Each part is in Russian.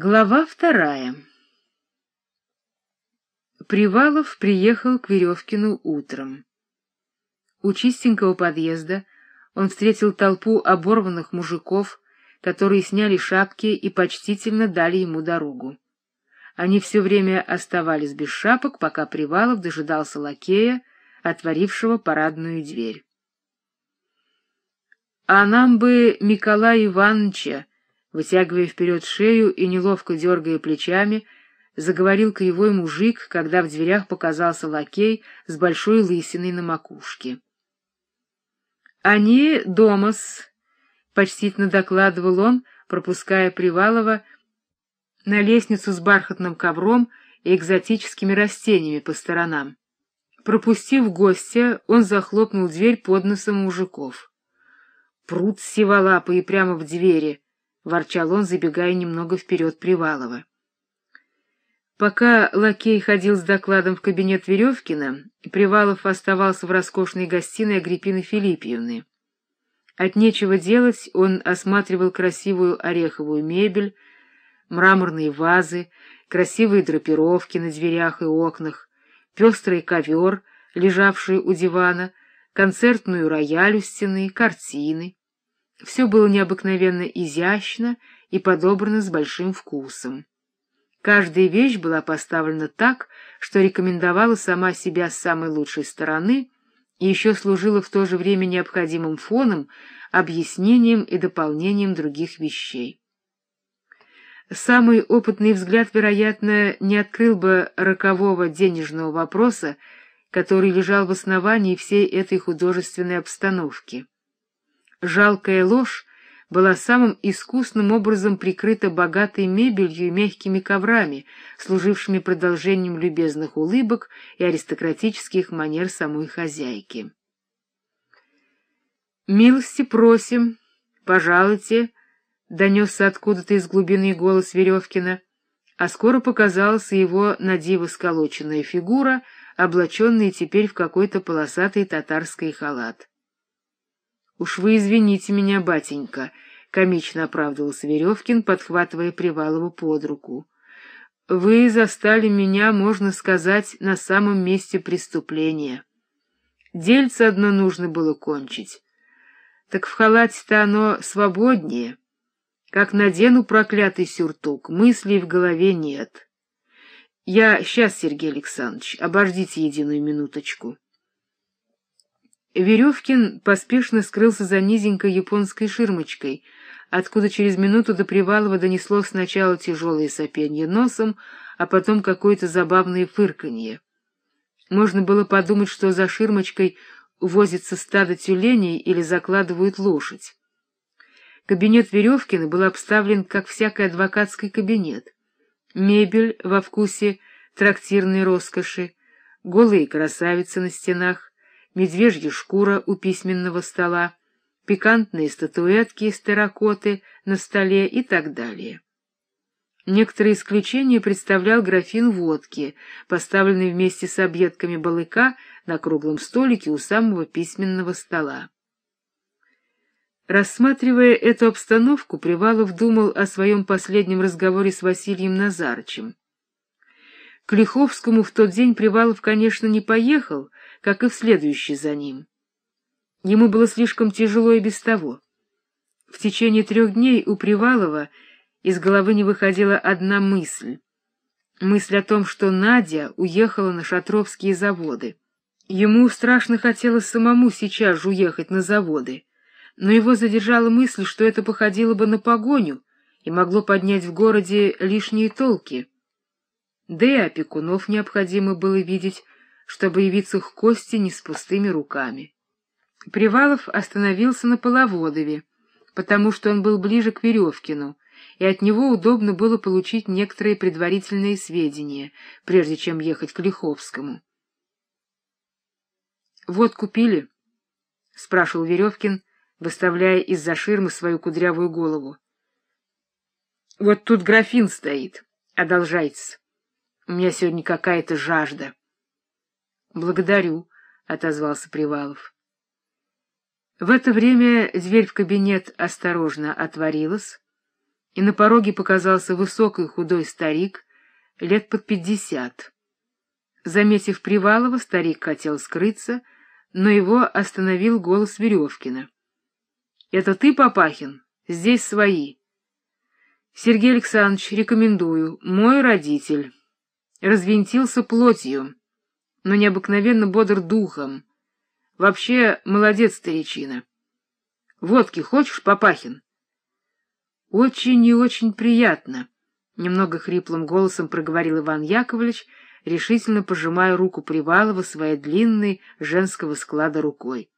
Глава вторая Привалов приехал к Веревкину утром. У чистенького подъезда он встретил толпу оборванных мужиков, которые сняли шапки и почтительно дали ему дорогу. Они все время оставались без шапок, пока Привалов дожидался лакея, отворившего парадную дверь. — А нам бы Николая Ивановича, Вытягивая вперед шею и неловко дергая плечами, заговорил кривой мужик, когда в дверях показался лакей с большой лысиной на макушке. — Они домас, — почтительно докладывал он, пропуская Привалова на лестницу с бархатным ковром и экзотическими растениями по сторонам. Пропустив гостя, он захлопнул дверь под носом мужиков. Пруд сиволапые прямо в двери —— ворчал он, забегая немного вперед Привалова. Пока лакей ходил с докладом в кабинет Веревкина, Привалов оставался в роскошной гостиной Агриппины Филиппьевны. От нечего делать он осматривал красивую ореховую мебель, мраморные вазы, красивые драпировки на дверях и окнах, пестрый ковер, лежавший у дивана, концертную рояль у стены, картины. Все было необыкновенно изящно и подобрано с большим вкусом. Каждая вещь была поставлена так, что рекомендовала сама себя с самой лучшей стороны и еще служила в то же время необходимым фоном, объяснением и дополнением других вещей. Самый опытный взгляд, вероятно, не открыл бы рокового денежного вопроса, который лежал в основании всей этой художественной обстановки. Жалкая ложь была самым искусным образом прикрыта богатой мебелью и мягкими коврами, служившими продолжением любезных улыбок и аристократических манер самой хозяйки. «Милости просим, пожалуйте», — донесся откуда-то из глубины голос Веревкина, а скоро показалась его надиво сколоченная фигура, облаченная теперь в какой-то полосатый татарский халат. — Уж вы извините меня, батенька, — комично оправдывался Веревкин, подхватывая Привалову под руку. — Вы застали меня, можно сказать, на самом месте преступления. Дельце одно нужно было кончить. Так в халате-то оно свободнее. Как надену проклятый сюртук, мыслей в голове нет. Я сейчас, Сергей Александрович, обождите единую минуточку. Веревкин поспешно скрылся за низенькой японской ширмочкой, откуда через минуту до Привалова донесло сначала тяжелое сопенье носом, а потом какое-то забавное фырканье. Можно было подумать, что за ширмочкой возится стадо тюленей или закладывают лошадь. Кабинет Веревкина был обставлен, как всякий адвокатский кабинет. Мебель во вкусе трактирной роскоши, голые красавицы на стенах, медвежья шкура у письменного стола, пикантные статуэтки из терракоты на столе и так далее. Некоторые исключения представлял графин водки, поставленный вместе с объедками балыка на круглом столике у самого письменного стола. Рассматривая эту обстановку, Привалов думал о своем последнем разговоре с Василием Назарчем. К Лиховскому в тот день Привалов, конечно, не поехал, как и в следующий за ним. Ему было слишком тяжело и без того. В течение трех дней у Привалова из головы не выходила одна мысль. Мысль о том, что Надя уехала на шатровские заводы. Ему страшно хотелось самому сейчас же уехать на заводы, но его задержала мысль, что это походило бы на погоню и могло поднять в городе лишние толки. Да и опекунов необходимо было видеть, чтобы явиться к Косте не с пустыми руками. Привалов остановился на Половодове, потому что он был ближе к Веревкину, и от него удобно было получить некоторые предварительные сведения, прежде чем ехать к Лиховскому. — Вот купили? — спрашивал Веревкин, выставляя из-за ширмы свою кудрявую голову. — Вот тут графин стоит. Одолжайтесь. У меня сегодня какая-то жажда. — Благодарю, — отозвался Привалов. В это время дверь в кабинет осторожно отворилась, и на пороге показался высокий худой старик, лет под пятьдесят. Заметив Привалова, старик хотел скрыться, но его остановил голос Веревкина. — Это ты, Папахин? Здесь свои. — Сергей Александрович, рекомендую. Мой родитель. Развинтился плотью, но необыкновенно бодр духом. Вообще, молодец старичина. Водки хочешь, Папахин? — Очень и очень приятно, — немного хриплым голосом проговорил Иван Яковлевич, решительно пожимая руку Привалова своей длинной женского склада рукой.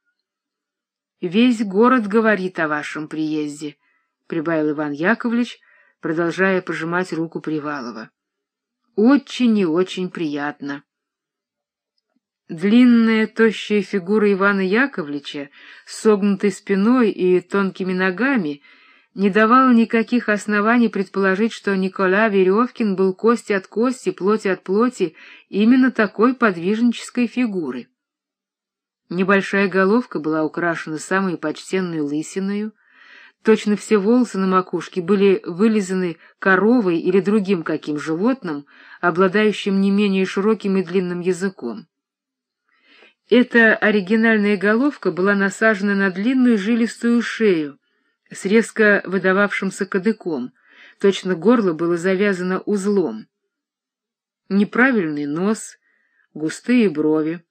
— Весь город говорит о вашем приезде, — прибавил Иван Яковлевич, продолжая пожимать руку Привалова. — Очень и очень приятно. Длинная, тощая фигура Ивана Яковлевича, согнутой спиной и тонкими ногами, не давала никаких оснований предположить, что Никола Веревкин был кости от кости, плоти от плоти именно такой подвижнической фигуры. Небольшая головка была украшена самой почтенной лысиною, точно все волосы на макушке были вылизаны коровой или другим каким животным, обладающим не менее широким и длинным языком. Эта оригинальная головка была насажена на длинную жилистую шею с резко выдававшимся кадыком, точно горло было завязано узлом. Неправильный нос, густые брови,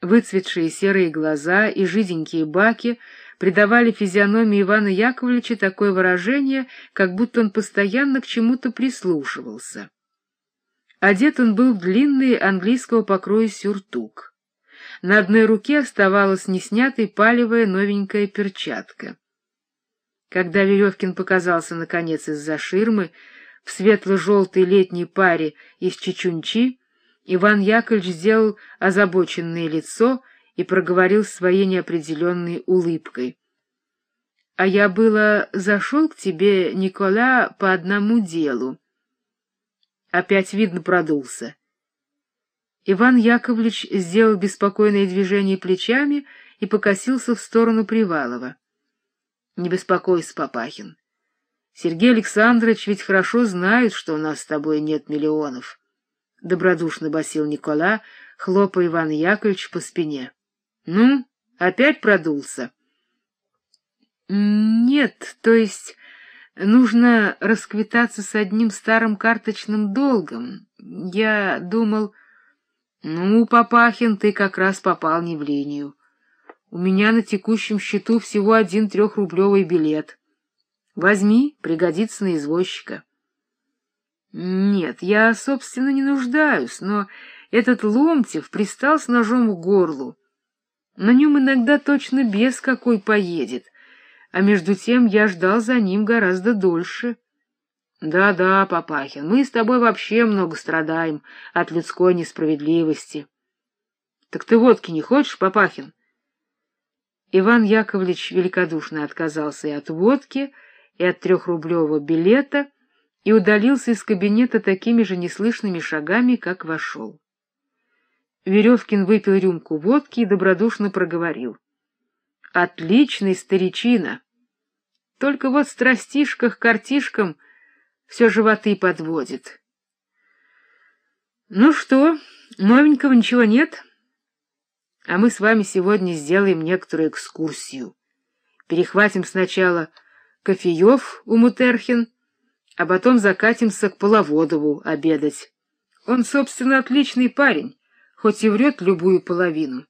Выцветшие серые глаза и жиденькие баки придавали физиономии Ивана Яковлевича такое выражение, как будто он постоянно к чему-то прислушивался. Одет он был в длинный английского покроя сюртук. На одной руке оставалась неснятой палевая новенькая перчатка. Когда Веревкин показался, наконец, из-за ширмы, в светло-желтой летней паре из чечунчи, Иван Яковлевич сделал озабоченное лицо и проговорил своей неопределенной улыбкой. — А я было зашел к тебе, Никола, по одному делу. Опять, видно, продулся. Иван Яковлевич сделал беспокойное движение плечами и покосился в сторону Привалова. — Не беспокойся, Папахин. Сергей Александрович ведь хорошо знает, что у нас с тобой нет миллионов. — добродушно басил Никола, хлопая Ивана Яковлевича по спине. — Ну, опять продулся? — Нет, то есть нужно расквитаться с одним старым карточным долгом. Я думал... — Ну, Папахин, ты как раз попал не в линию. У меня на текущем счету всего один трехрублевый билет. Возьми, пригодится на извозчика. Нет, я, собственно, не нуждаюсь, но этот Ломтев пристал с ножом к горлу. На нем иногда точно без какой поедет, а между тем я ждал за ним гораздо дольше. Да-да, Папахин, мы с тобой вообще много страдаем от людской несправедливости. Так ты водки не хочешь, Папахин? Иван Яковлевич великодушно отказался и от водки, и от трехрублевого билета, и удалился из кабинета такими же неслышными шагами, как вошел. Веревкин выпил рюмку водки и добродушно проговорил. — Отличный старичина! Только вот страстишка к картишкам все животы подводит. — Ну что, новенького ничего нет? А мы с вами сегодня сделаем некоторую экскурсию. Перехватим сначала кофеев у Мутерхин, а потом закатимся к Половодову обедать. Он, собственно, отличный парень, хоть и врет любую половину.